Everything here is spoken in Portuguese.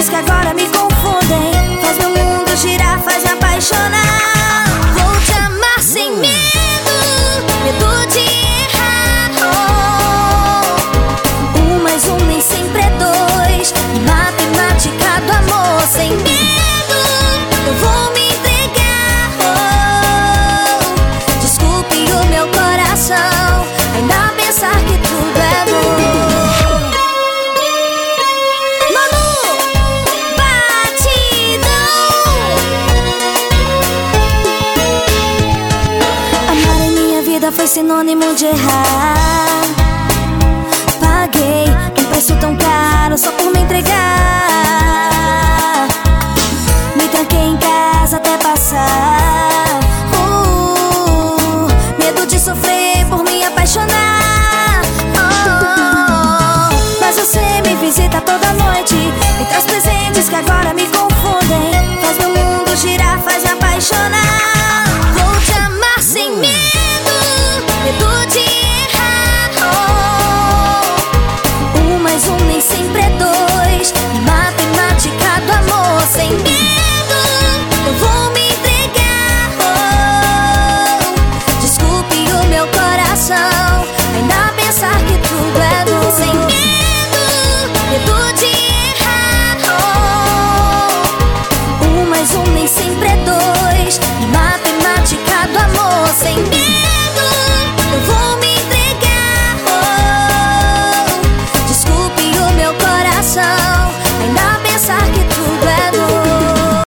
noites que agora me confundem. Faz meu mundo girar, faz me apaixonar. Vou te amar sem hum. medo, medo de errar. Oh. Um mais um nem sempre é dois. Matemática do amor sem medo sinônimo de errar. Paguei um preço tão caro só por mim paixão Ainda pensar que tudo é novo Sem medo, medo de errar. Oh. Um mais um nem sempre é dois. De matemática do amor Sem medo